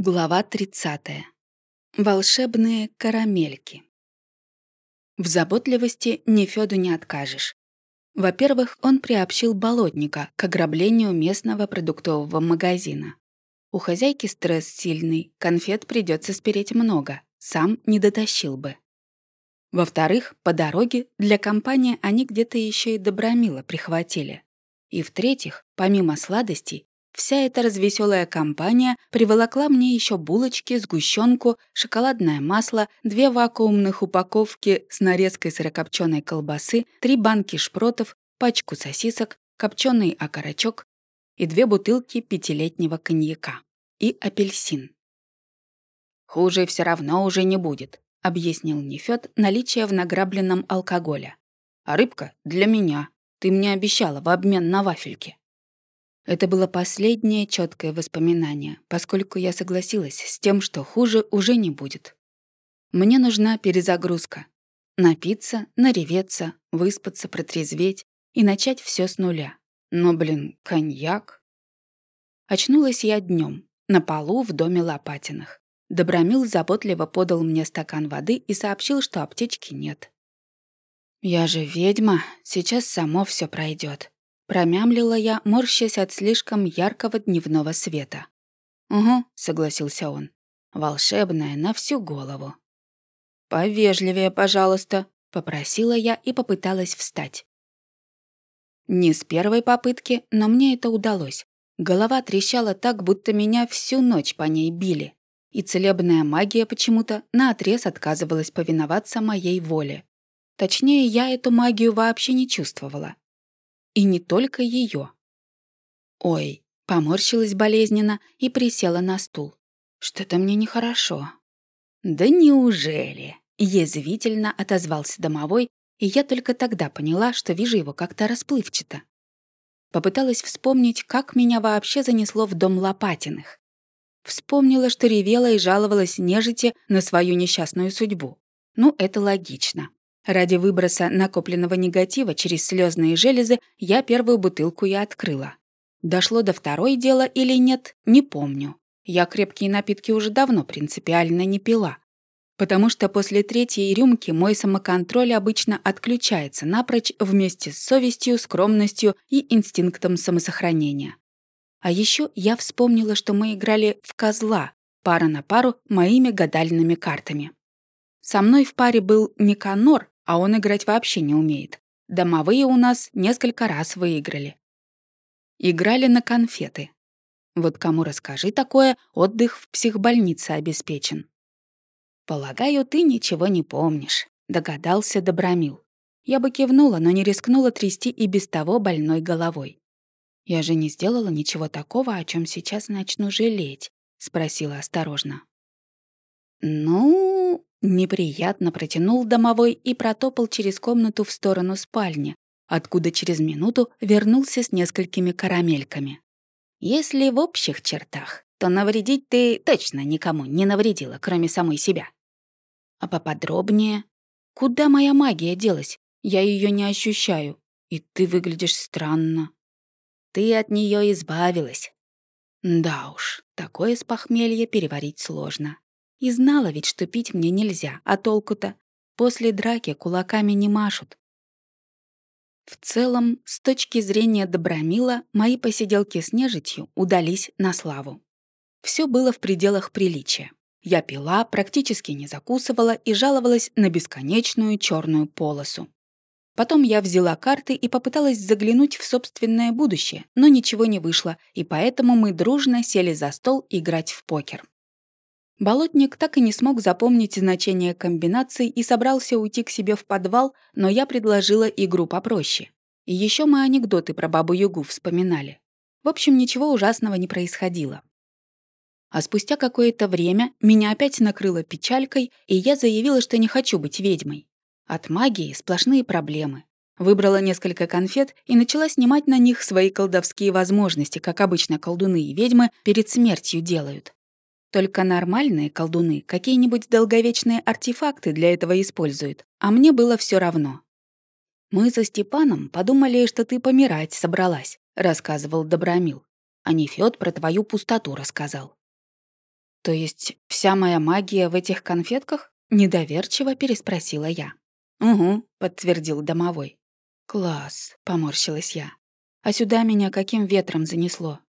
Глава 30. Волшебные карамельки. В заботливости Нефёду не откажешь. Во-первых, он приобщил болотника к ограблению местного продуктового магазина. У хозяйки стресс сильный, конфет придется спереть много, сам не дотащил бы. Во-вторых, по дороге для компании они где-то еще и добромила прихватили. И в-третьих, помимо сладостей, Вся эта развеселая компания приволокла мне еще булочки, сгущенку, шоколадное масло, две вакуумных упаковки с нарезкой сырокопченой колбасы, три банки шпротов, пачку сосисок, копченый окорочок и две бутылки пятилетнего коньяка. И апельсин. «Хуже все равно уже не будет», — объяснил Нефёд наличие в награбленном алкоголя. «А рыбка для меня. Ты мне обещала в обмен на вафельки». Это было последнее четкое воспоминание, поскольку я согласилась с тем, что хуже уже не будет. Мне нужна перезагрузка. Напиться, нареветься, выспаться, протрезветь и начать все с нуля. Но, блин, коньяк. Очнулась я днем на полу в доме Лопатиных. Добромил заботливо подал мне стакан воды и сообщил, что аптечки нет. «Я же ведьма, сейчас само все пройдет. Промямлила я, морщась от слишком яркого дневного света. «Угу», — согласился он. «Волшебная на всю голову». «Повежливее, пожалуйста», — попросила я и попыталась встать. Не с первой попытки, но мне это удалось. Голова трещала так, будто меня всю ночь по ней били. И целебная магия почему-то наотрез отказывалась повиноваться моей воле. Точнее, я эту магию вообще не чувствовала. И не только ее. Ой, поморщилась болезненно и присела на стул. Что-то мне нехорошо. Да неужели? Язвительно отозвался домовой, и я только тогда поняла, что вижу его как-то расплывчато. Попыталась вспомнить, как меня вообще занесло в дом Лопатиных. Вспомнила, что ревела и жаловалась нежити на свою несчастную судьбу. Ну, это логично. Ради выброса накопленного негатива через слезные железы я первую бутылку и открыла. Дошло до второй дела или нет, не помню. Я крепкие напитки уже давно принципиально не пила. Потому что после третьей рюмки мой самоконтроль обычно отключается напрочь вместе с совестью, скромностью и инстинктом самосохранения. А еще я вспомнила, что мы играли в козла, пара на пару моими гадальными картами. Со мной в паре был Никанор, а он играть вообще не умеет. Домовые у нас несколько раз выиграли. Играли на конфеты. Вот кому расскажи такое, отдых в психбольнице обеспечен. «Полагаю, ты ничего не помнишь», — догадался Добромил. Я бы кивнула, но не рискнула трясти и без того больной головой. «Я же не сделала ничего такого, о чем сейчас начну жалеть», — спросила осторожно. «Ну...» Неприятно протянул домовой и протопал через комнату в сторону спальни, откуда через минуту вернулся с несколькими карамельками. «Если в общих чертах, то навредить ты точно никому не навредила, кроме самой себя. А поподробнее? Куда моя магия делась? Я ее не ощущаю, и ты выглядишь странно. Ты от нее избавилась. Да уж, такое с похмелья переварить сложно. И знала ведь, что пить мне нельзя, а толку-то? После драки кулаками не машут. В целом, с точки зрения Добромила, мои посиделки с нежитью удались на славу. Все было в пределах приличия. Я пила, практически не закусывала и жаловалась на бесконечную черную полосу. Потом я взяла карты и попыталась заглянуть в собственное будущее, но ничего не вышло, и поэтому мы дружно сели за стол играть в покер. Болотник так и не смог запомнить значение комбинаций и собрался уйти к себе в подвал, но я предложила игру попроще. И еще мы анекдоты про бабу-ягу вспоминали. В общем, ничего ужасного не происходило. А спустя какое-то время меня опять накрыло печалькой, и я заявила, что не хочу быть ведьмой. От магии сплошные проблемы. Выбрала несколько конфет и начала снимать на них свои колдовские возможности, как обычно колдуны и ведьмы перед смертью делают. Только нормальные колдуны какие-нибудь долговечные артефакты для этого используют, а мне было все равно. «Мы со Степаном подумали, что ты помирать собралась», — рассказывал Добромил. А Нефёд про твою пустоту рассказал. То есть вся моя магия в этих конфетках? Недоверчиво переспросила я. «Угу», — подтвердил домовой. «Класс», — поморщилась я. «А сюда меня каким ветром занесло?»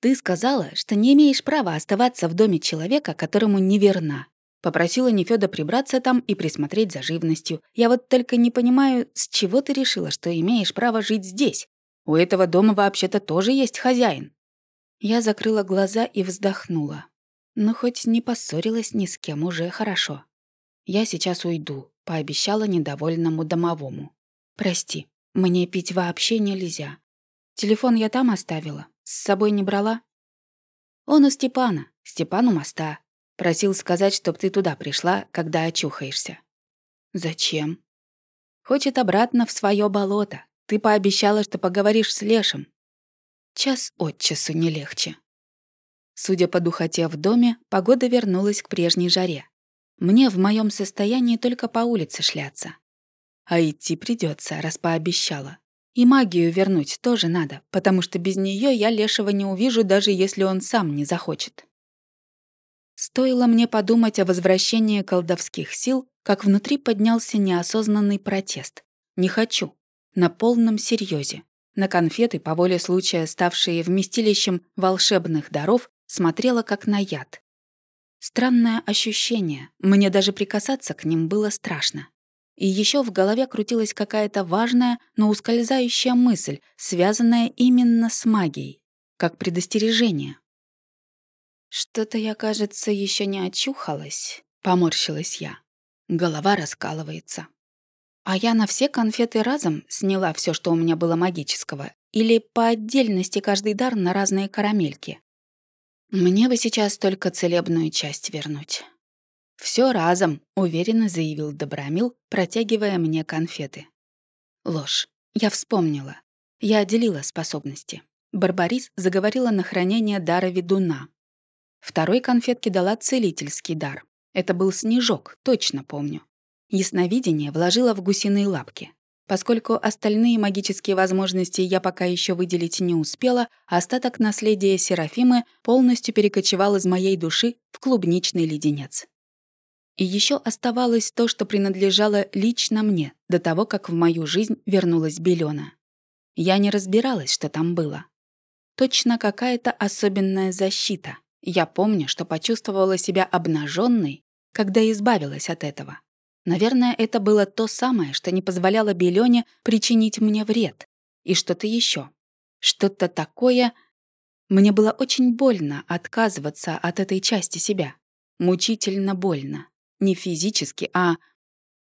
«Ты сказала, что не имеешь права оставаться в доме человека, которому не верна. Попросила Нефёда прибраться там и присмотреть за живностью. Я вот только не понимаю, с чего ты решила, что имеешь право жить здесь? У этого дома вообще-то тоже есть хозяин». Я закрыла глаза и вздохнула. Ну, хоть не поссорилась ни с кем, уже хорошо. Я сейчас уйду, пообещала недовольному домовому. Прости, мне пить вообще нельзя. Телефон я там оставила, с собой не брала? Он у Степана, Степан у моста. Просил сказать, чтоб ты туда пришла, когда очухаешься. Зачем? Хочет обратно в свое болото. Ты пообещала, что поговоришь с Лешем. Час от часу не легче. Судя по духоте в доме, погода вернулась к прежней жаре. Мне в моем состоянии только по улице шляться. А идти придется, раз пообещала. И магию вернуть тоже надо, потому что без нее я Лешего не увижу, даже если он сам не захочет. Стоило мне подумать о возвращении колдовских сил, как внутри поднялся неосознанный протест. Не хочу. На полном серьезе. На конфеты, по воле случая ставшие вместилищем волшебных даров, смотрела как на яд. Странное ощущение, мне даже прикасаться к ним было страшно. И еще в голове крутилась какая-то важная, но ускользающая мысль, связанная именно с магией, как предостережение. «Что-то я, кажется, еще не очухалась», — поморщилась я. Голова раскалывается. А я на все конфеты разом сняла все, что у меня было магического, или по отдельности каждый дар на разные карамельки. Мне бы сейчас только целебную часть вернуть. Все разом, уверенно заявил Добромил, протягивая мне конфеты. Ложь. Я вспомнила. Я отделила способности. Барбарис заговорила на хранение дара ведуна, Второй конфетке дала целительский дар. Это был снежок, точно помню. Ясновидение вложила в гусиные лапки. Поскольку остальные магические возможности я пока еще выделить не успела, остаток наследия Серафимы полностью перекочевал из моей души в клубничный леденец. И еще оставалось то, что принадлежало лично мне, до того, как в мою жизнь вернулась Белена. Я не разбиралась, что там было. Точно какая-то особенная защита — я помню, что почувствовала себя обнаженной, когда избавилась от этого. Наверное, это было то самое, что не позволяло Белёне причинить мне вред. И что-то еще. Что-то такое... Мне было очень больно отказываться от этой части себя. Мучительно больно. Не физически, а...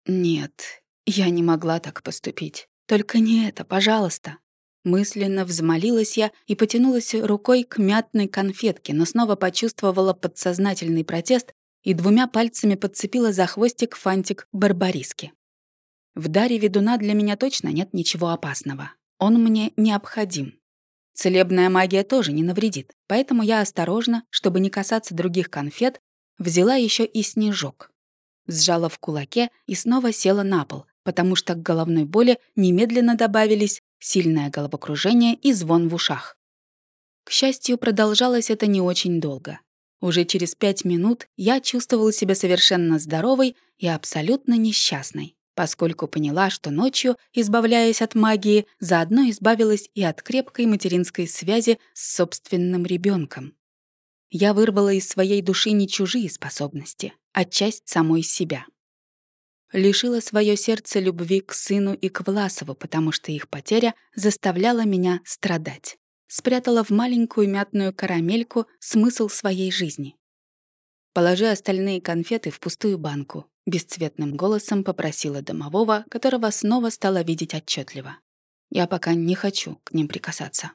Нет, я не могла так поступить. Только не это, пожалуйста. Мысленно взмолилась я и потянулась рукой к мятной конфетке, но снова почувствовала подсознательный протест и двумя пальцами подцепила за хвостик фантик барбариски. В даре ведуна для меня точно нет ничего опасного. Он мне необходим. Целебная магия тоже не навредит, поэтому я осторожно, чтобы не касаться других конфет, взяла еще и снежок. Сжала в кулаке и снова села на пол, потому что к головной боли немедленно добавились сильное головокружение и звон в ушах. К счастью, продолжалось это не очень долго. Уже через пять минут я чувствовала себя совершенно здоровой и абсолютно несчастной, поскольку поняла, что ночью, избавляясь от магии, заодно избавилась и от крепкой материнской связи с собственным ребенком. Я вырвала из своей души не чужие способности, а часть самой себя лишила свое сердце любви к сыну и к Власову, потому что их потеря заставляла меня страдать. Спрятала в маленькую мятную карамельку смысл своей жизни. «Положи остальные конфеты в пустую банку», — бесцветным голосом попросила домового, которого снова стала видеть отчетливо. «Я пока не хочу к ним прикасаться».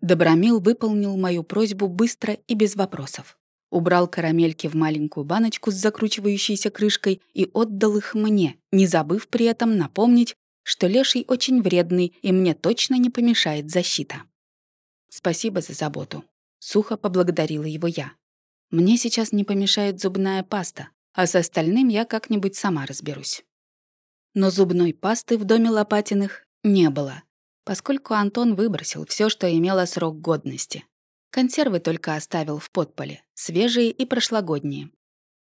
Добромил выполнил мою просьбу быстро и без вопросов убрал карамельки в маленькую баночку с закручивающейся крышкой и отдал их мне, не забыв при этом напомнить, что леший очень вредный и мне точно не помешает защита. «Спасибо за заботу», — сухо поблагодарила его я. «Мне сейчас не помешает зубная паста, а с остальным я как-нибудь сама разберусь». Но зубной пасты в доме Лопатиных не было, поскольку Антон выбросил все, что имело срок годности. Консервы только оставил в подполе, свежие и прошлогодние.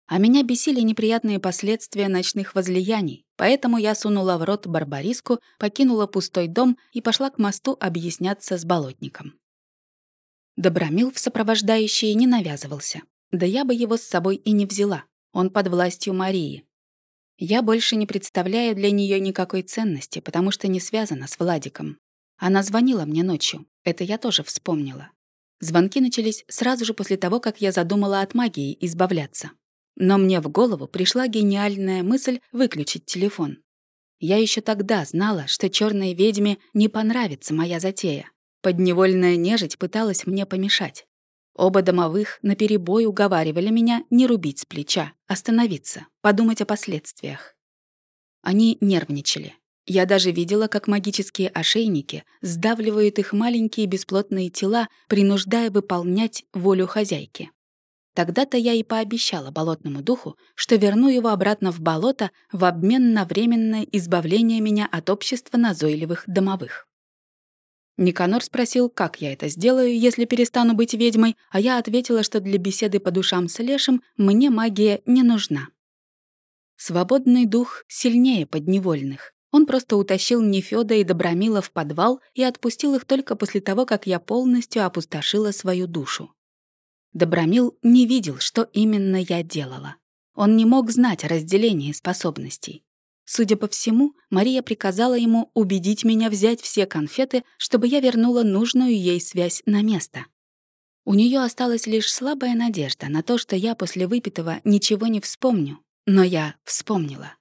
А меня бесили неприятные последствия ночных возлияний, поэтому я сунула в рот барбариску, покинула пустой дом и пошла к мосту объясняться с болотником. Добромил в сопровождающие не навязывался. Да я бы его с собой и не взяла. Он под властью Марии. Я больше не представляю для нее никакой ценности, потому что не связана с Владиком. Она звонила мне ночью. Это я тоже вспомнила. Звонки начались сразу же после того, как я задумала от магии избавляться. Но мне в голову пришла гениальная мысль выключить телефон. Я еще тогда знала, что черной ведьме не понравится моя затея. Подневольная нежить пыталась мне помешать. Оба домовых наперебой уговаривали меня не рубить с плеча, остановиться, подумать о последствиях. Они нервничали. Я даже видела, как магические ошейники сдавливают их маленькие бесплотные тела, принуждая выполнять волю хозяйки. Тогда-то я и пообещала болотному духу, что верну его обратно в болото в обмен на временное избавление меня от общества назойливых домовых. Никанор спросил, как я это сделаю, если перестану быть ведьмой, а я ответила, что для беседы по душам с Лешем мне магия не нужна. Свободный дух сильнее подневольных. Он просто утащил Нефёда и Добромила в подвал и отпустил их только после того, как я полностью опустошила свою душу. Добромил не видел, что именно я делала. Он не мог знать о разделении способностей. Судя по всему, Мария приказала ему убедить меня взять все конфеты, чтобы я вернула нужную ей связь на место. У нее осталась лишь слабая надежда на то, что я после выпитого ничего не вспомню. Но я вспомнила.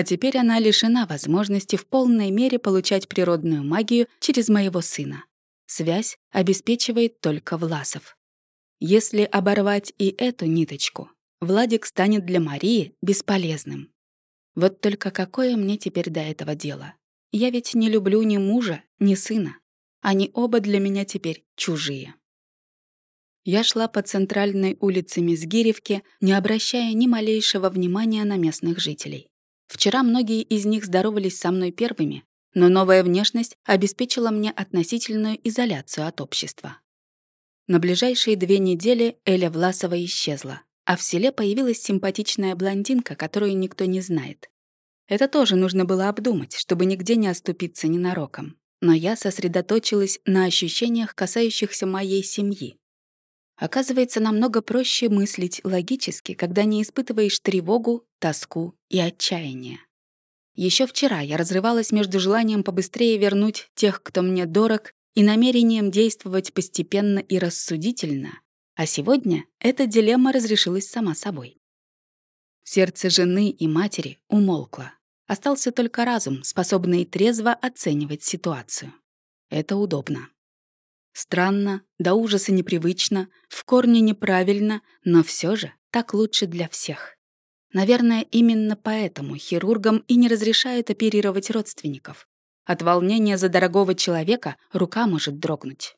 А теперь она лишена возможности в полной мере получать природную магию через моего сына. Связь обеспечивает только Власов. Если оборвать и эту ниточку, Владик станет для Марии бесполезным. Вот только какое мне теперь до этого дело? Я ведь не люблю ни мужа, ни сына. Они оба для меня теперь чужие. Я шла по центральной улице Мизгиревки, не обращая ни малейшего внимания на местных жителей. Вчера многие из них здоровались со мной первыми, но новая внешность обеспечила мне относительную изоляцию от общества. На ближайшие две недели Эля Власова исчезла а в селе появилась симпатичная блондинка, которую никто не знает. Это тоже нужно было обдумать, чтобы нигде не оступиться ненароком. Но я сосредоточилась на ощущениях, касающихся моей семьи. Оказывается, намного проще мыслить логически, когда не испытываешь тревогу, тоску и отчаяние. Еще вчера я разрывалась между желанием побыстрее вернуть тех, кто мне дорог, и намерением действовать постепенно и рассудительно, а сегодня эта дилемма разрешилась сама собой. Сердце жены и матери умолкло. Остался только разум, способный трезво оценивать ситуацию. Это удобно. Странно, до ужаса непривычно, в корне неправильно, но все же так лучше для всех. Наверное, именно поэтому хирургам и не разрешают оперировать родственников. От волнения за дорогого человека рука может дрогнуть.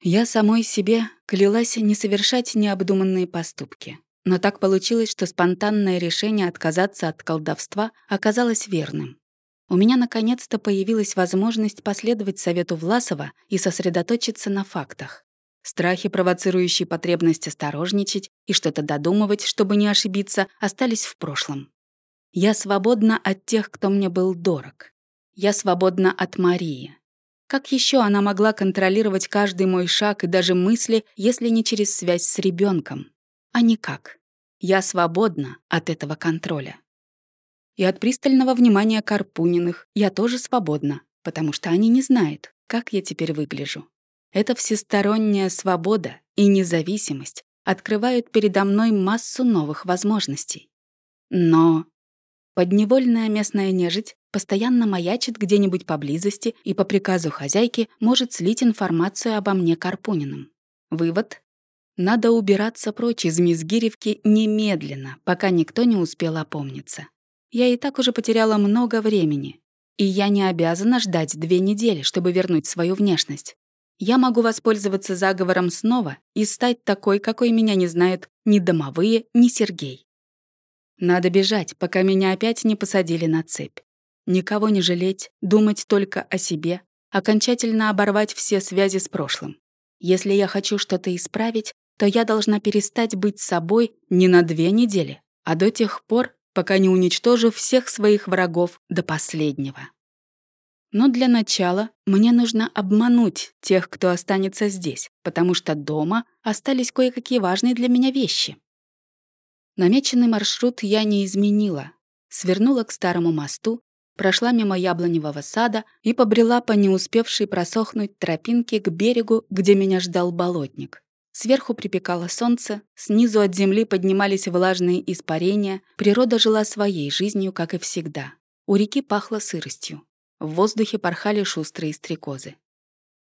Я самой себе клялась не совершать необдуманные поступки. Но так получилось, что спонтанное решение отказаться от колдовства оказалось верным. У меня наконец-то появилась возможность последовать совету Власова и сосредоточиться на фактах. Страхи, провоцирующие потребность осторожничать и что-то додумывать, чтобы не ошибиться, остались в прошлом. Я свободна от тех, кто мне был дорог. Я свободна от Марии. Как еще она могла контролировать каждый мой шаг и даже мысли, если не через связь с ребенком? А никак. Я свободна от этого контроля. И от пристального внимания Карпуниных я тоже свободна, потому что они не знают, как я теперь выгляжу. Эта всесторонняя свобода и независимость открывают передо мной массу новых возможностей. Но подневольная местная нежить постоянно маячит где-нибудь поблизости и по приказу хозяйки может слить информацию обо мне Карпуниным. Вывод — надо убираться прочь из Мизгиревки немедленно, пока никто не успел опомниться. Я и так уже потеряла много времени, и я не обязана ждать две недели, чтобы вернуть свою внешность. Я могу воспользоваться заговором снова и стать такой, какой меня не знают ни домовые, ни Сергей. Надо бежать, пока меня опять не посадили на цепь. Никого не жалеть, думать только о себе, окончательно оборвать все связи с прошлым. Если я хочу что-то исправить, то я должна перестать быть собой не на две недели, а до тех пор, пока не уничтожу всех своих врагов до последнего. Но для начала мне нужно обмануть тех, кто останется здесь, потому что дома остались кое-какие важные для меня вещи. Намеченный маршрут я не изменила. Свернула к старому мосту, прошла мимо яблоневого сада и побрела по не успевшей просохнуть тропинке к берегу, где меня ждал болотник. Сверху припекало солнце, снизу от земли поднимались влажные испарения, природа жила своей жизнью, как и всегда. У реки пахло сыростью. В воздухе порхали шустрые стрекозы.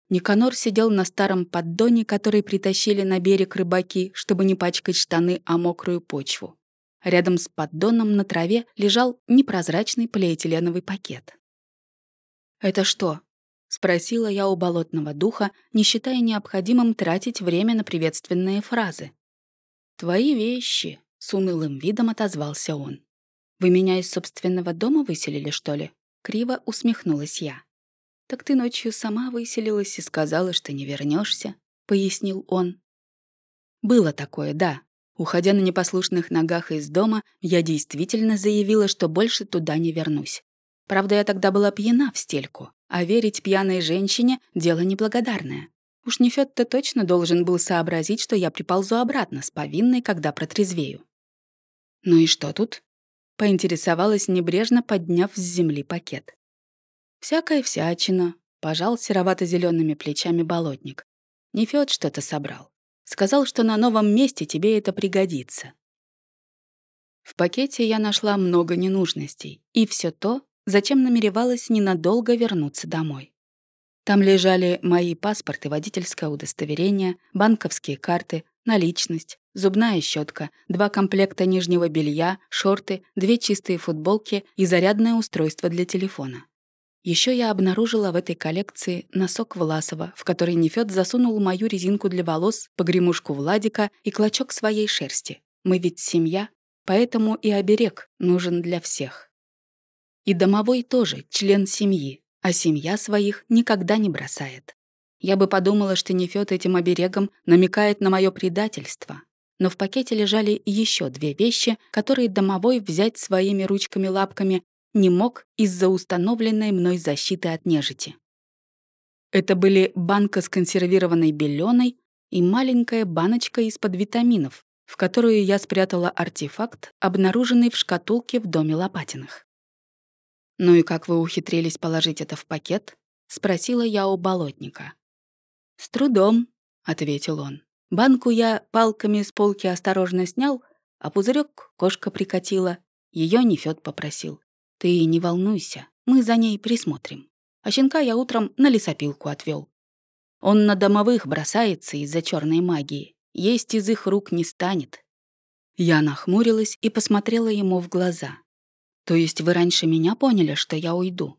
Никанор сидел на старом поддоне, который притащили на берег рыбаки, чтобы не пачкать штаны о мокрую почву. Рядом с поддоном на траве лежал непрозрачный полиэтиленовый пакет. «Это что?» — спросила я у болотного духа, не считая необходимым тратить время на приветственные фразы. «Твои вещи», — с унылым видом отозвался он. «Вы меня из собственного дома выселили, что ли?» Криво усмехнулась я. «Так ты ночью сама выселилась и сказала, что не вернешься, пояснил он. «Было такое, да. Уходя на непослушных ногах из дома, я действительно заявила, что больше туда не вернусь. Правда, я тогда была пьяна в стельку, а верить пьяной женщине — дело неблагодарное. Уж Нефёд-то точно должен был сообразить, что я приползу обратно с повинной, когда протрезвею. «Ну и что тут?» — поинтересовалась небрежно, подняв с земли пакет. «Всякая всячина», — пожал серовато зелеными плечами болотник. Нефёд что-то собрал. Сказал, что на новом месте тебе это пригодится. В пакете я нашла много ненужностей, и все то, зачем намеревалась ненадолго вернуться домой. Там лежали мои паспорт и водительское удостоверение, банковские карты, наличность, зубная щетка, два комплекта нижнего белья, шорты, две чистые футболки и зарядное устройство для телефона. Еще я обнаружила в этой коллекции носок Власова, в который Нефёд засунул мою резинку для волос, погремушку Владика и клочок своей шерсти. Мы ведь семья, поэтому и оберег нужен для всех. И домовой тоже член семьи, а семья своих никогда не бросает. Я бы подумала, что Нефёд этим оберегом намекает на мое предательство. Но в пакете лежали еще две вещи, которые домовой взять своими ручками-лапками не мог из-за установленной мной защиты от нежити. Это были банка с консервированной беленой и маленькая баночка из-под витаминов, в которую я спрятала артефакт, обнаруженный в шкатулке в доме Лопатиных. «Ну и как вы ухитрились положить это в пакет?» — спросила я у болотника. «С трудом», — ответил он. «Банку я палками с полки осторожно снял, а пузырек кошка прикатила. Ее Нефёд попросил. Ты не волнуйся, мы за ней присмотрим. А щенка я утром на лесопилку отвел. Он на домовых бросается из-за черной магии. Есть из их рук не станет». Я нахмурилась и посмотрела ему в глаза. «То есть вы раньше меня поняли, что я уйду?»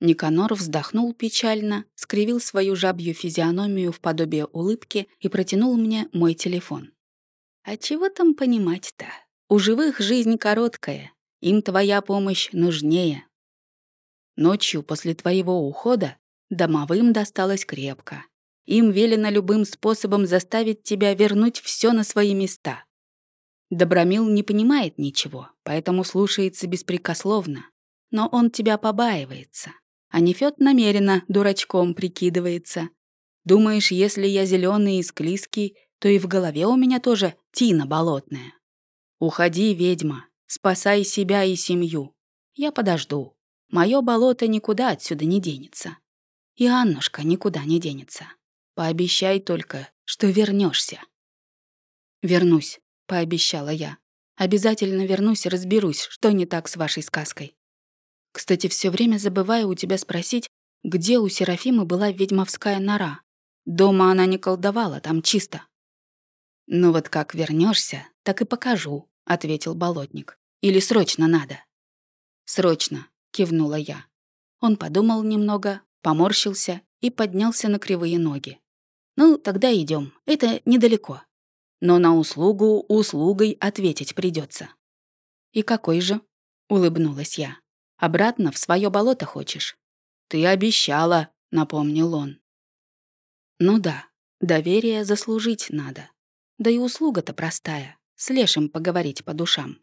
Никанор вздохнул печально, скривил свою жабью физиономию в подобие улыбки и протянул мне мой телефон. «А чего там понимать-то? У живых жизнь короткая, им твоя помощь нужнее. Ночью после твоего ухода домовым досталось крепко. Им велено любым способом заставить тебя вернуть все на свои места. Добромил не понимает ничего, поэтому слушается беспрекословно. Но он тебя побаивается. А Нефёд намеренно дурачком прикидывается. Думаешь, если я зеленый и склизкий, то и в голове у меня тоже тина болотная. Уходи, ведьма, спасай себя и семью. Я подожду. Мое болото никуда отсюда не денется. И Аннушка никуда не денется. Пообещай только, что вернешься. Вернусь, пообещала я. Обязательно вернусь и разберусь, что не так с вашей сказкой. Кстати, все время забываю у тебя спросить, где у Серафимы была ведьмовская нора. Дома она не колдовала, там чисто. «Ну вот как вернешься, так и покажу», — ответил болотник. «Или срочно надо?» «Срочно», — кивнула я. Он подумал немного, поморщился и поднялся на кривые ноги. «Ну, тогда идем. Это недалеко. Но на услугу услугой ответить придется. «И какой же?» — улыбнулась я. Обратно в свое болото хочешь?» «Ты обещала», — напомнил он. «Ну да, Доверие заслужить надо. Да и услуга-то простая. С Лешим поговорить по душам.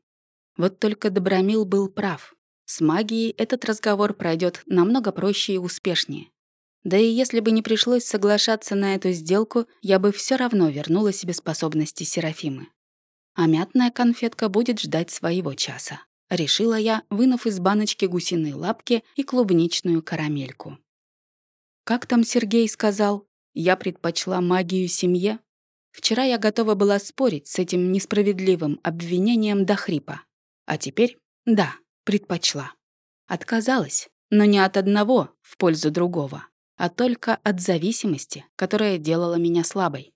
Вот только Добромил был прав. С магией этот разговор пройдет намного проще и успешнее. Да и если бы не пришлось соглашаться на эту сделку, я бы все равно вернула себе способности Серафимы. А мятная конфетка будет ждать своего часа. Решила я, вынув из баночки гусиные лапки и клубничную карамельку. Как там Сергей сказал? Я предпочла магию семье? Вчера я готова была спорить с этим несправедливым обвинением до хрипа. А теперь, да, предпочла. Отказалась, но не от одного в пользу другого, а только от зависимости, которая делала меня слабой.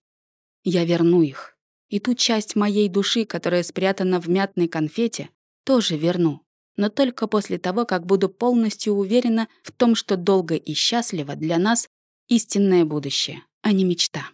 Я верну их. И ту часть моей души, которая спрятана в мятной конфете, тоже верну. Но только после того, как буду полностью уверена в том, что долго и счастливо для нас истинное будущее, а не мечта.